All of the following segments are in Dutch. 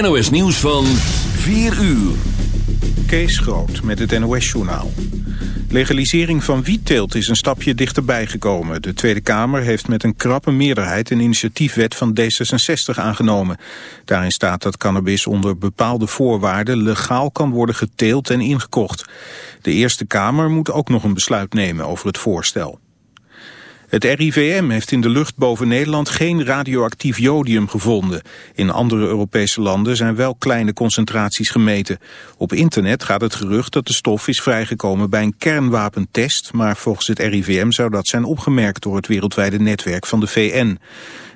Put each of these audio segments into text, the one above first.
NOS Nieuws van 4 uur. Kees Groot met het NOS-journaal. Legalisering van wietteelt is een stapje dichterbij gekomen. De Tweede Kamer heeft met een krappe meerderheid een initiatiefwet van D66 aangenomen. Daarin staat dat cannabis onder bepaalde voorwaarden legaal kan worden geteeld en ingekocht. De Eerste Kamer moet ook nog een besluit nemen over het voorstel. Het RIVM heeft in de lucht boven Nederland geen radioactief jodium gevonden. In andere Europese landen zijn wel kleine concentraties gemeten. Op internet gaat het gerucht dat de stof is vrijgekomen bij een kernwapentest, maar volgens het RIVM zou dat zijn opgemerkt door het wereldwijde netwerk van de VN.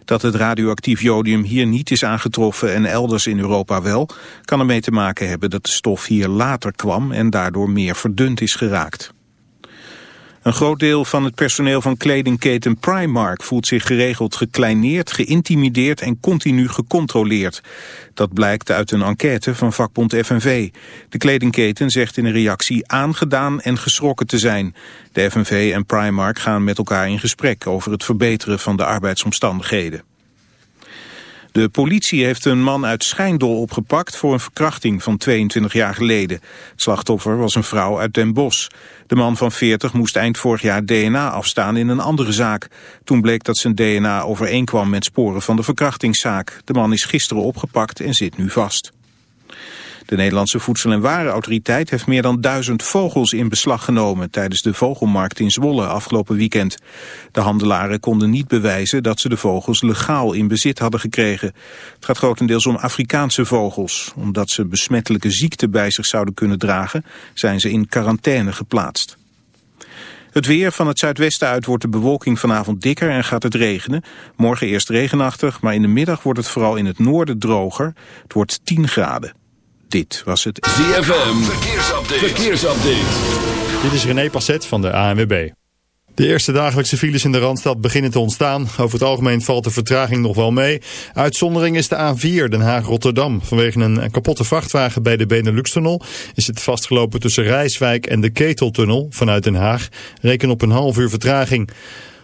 Dat het radioactief jodium hier niet is aangetroffen en elders in Europa wel, kan ermee te maken hebben dat de stof hier later kwam en daardoor meer verdund is geraakt. Een groot deel van het personeel van kledingketen Primark voelt zich geregeld gekleineerd, geïntimideerd en continu gecontroleerd. Dat blijkt uit een enquête van vakbond FNV. De kledingketen zegt in een reactie aangedaan en geschrokken te zijn. De FNV en Primark gaan met elkaar in gesprek over het verbeteren van de arbeidsomstandigheden. De politie heeft een man uit Schijndel opgepakt voor een verkrachting van 22 jaar geleden. Het slachtoffer was een vrouw uit Den Bosch. De man van 40 moest eind vorig jaar DNA afstaan in een andere zaak. Toen bleek dat zijn DNA overeenkwam met sporen van de verkrachtingszaak. De man is gisteren opgepakt en zit nu vast. De Nederlandse Voedsel- en Warenautoriteit heeft meer dan duizend vogels in beslag genomen tijdens de vogelmarkt in Zwolle afgelopen weekend. De handelaren konden niet bewijzen dat ze de vogels legaal in bezit hadden gekregen. Het gaat grotendeels om Afrikaanse vogels. Omdat ze besmettelijke ziekten bij zich zouden kunnen dragen, zijn ze in quarantaine geplaatst. Het weer van het zuidwesten uit wordt de bewolking vanavond dikker en gaat het regenen. Morgen eerst regenachtig, maar in de middag wordt het vooral in het noorden droger. Het wordt 10 graden. Dit was het ZFM Verkeersupdate. Verkeersupdate. Dit is René Passet van de ANWB. De eerste dagelijkse files in de Randstad beginnen te ontstaan. Over het algemeen valt de vertraging nog wel mee. Uitzondering is de A4 Den Haag-Rotterdam. Vanwege een kapotte vrachtwagen bij de Benelux-tunnel is het vastgelopen tussen Rijswijk en de Keteltunnel vanuit Den Haag. Reken op een half uur vertraging.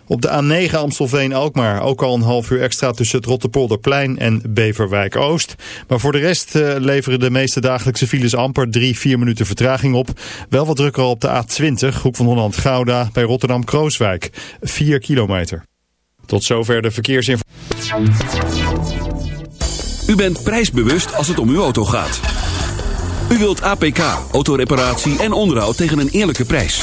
Op de A9 Amstelveen-Alkmaar ook al een half uur extra tussen het Rotterpolderplein en Beverwijk-Oost. Maar voor de rest uh, leveren de meeste dagelijkse files amper 3-4 minuten vertraging op. Wel wat drukker op de A20, Hoek van Holland-Gouda bij Rotterdam-Krooswijk. 4 kilometer. Tot zover de verkeersinformatie. U bent prijsbewust als het om uw auto gaat. U wilt APK, autoreparatie en onderhoud tegen een eerlijke prijs.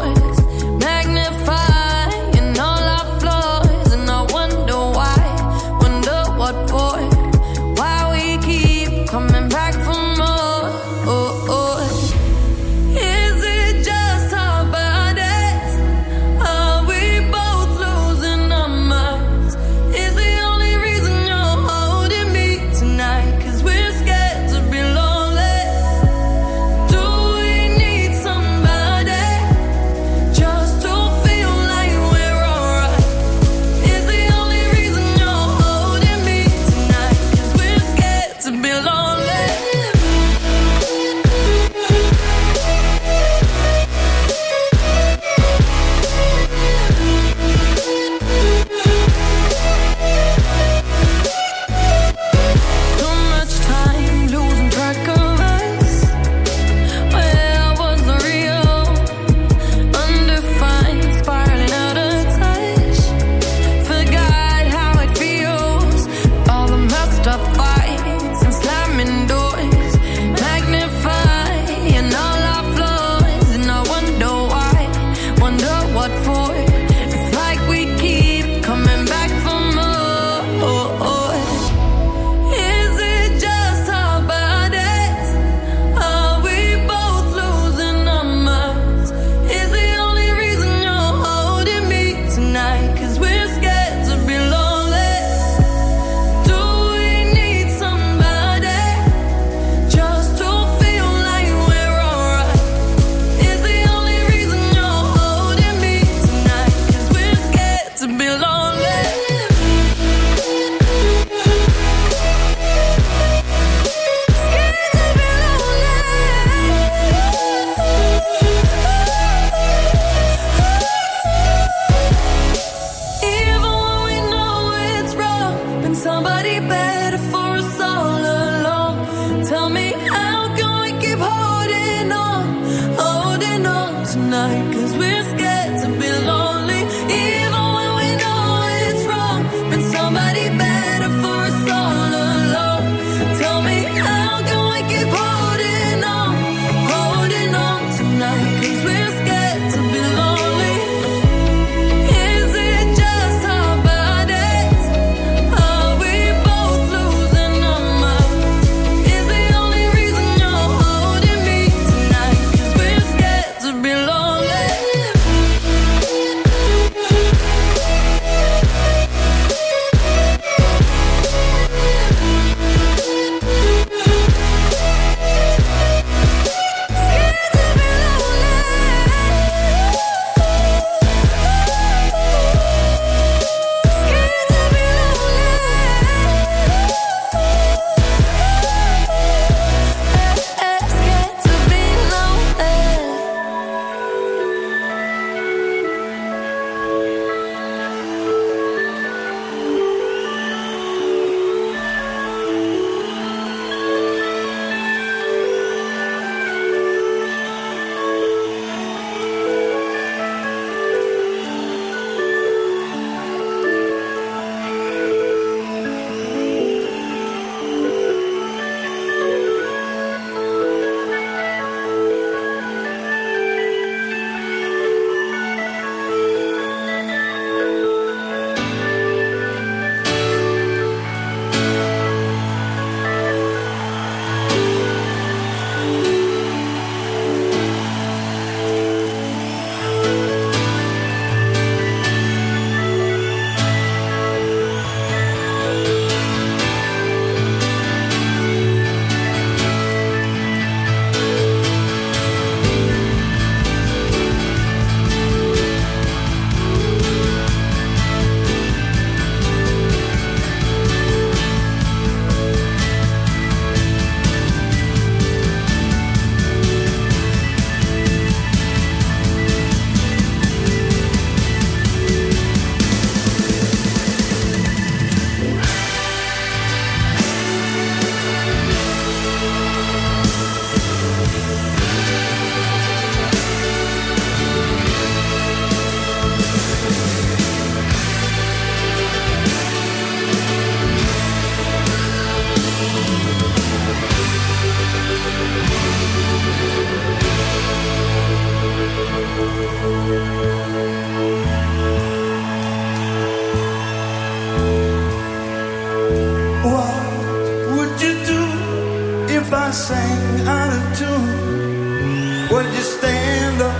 Sang out of tune, would you stand up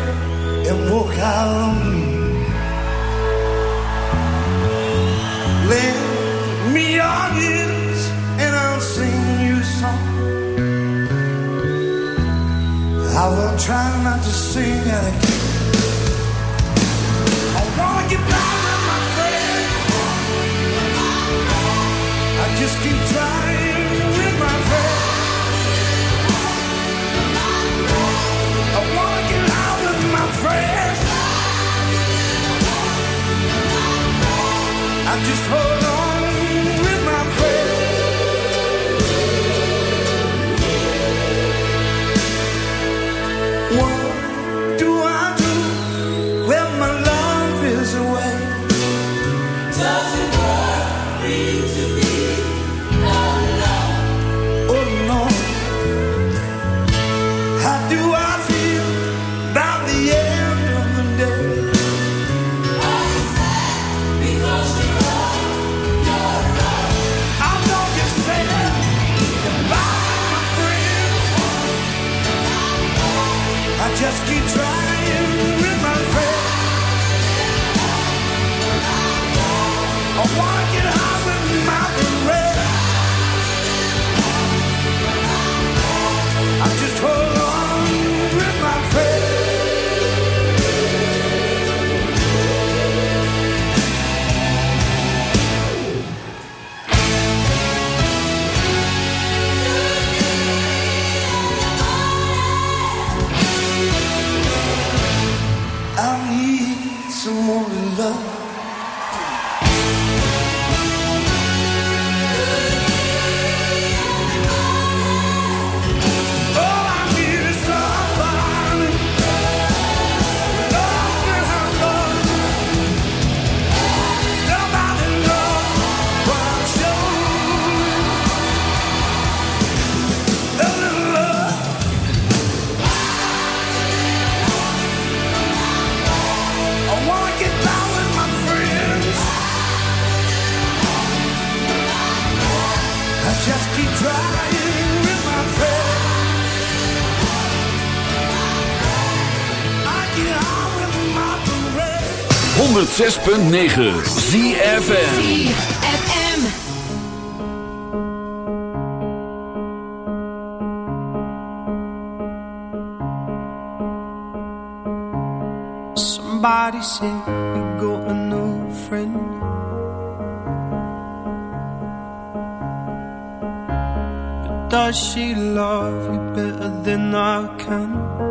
and walk out on me? Lend me your ears and I'll sing you a song. I will try not to sing at again. I wanna get back with my friend. I just keep trying. I just hold on. someone to love. 106.9 ZFN Somebody said you got a new friend. But does she love you better than I can?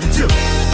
trying to?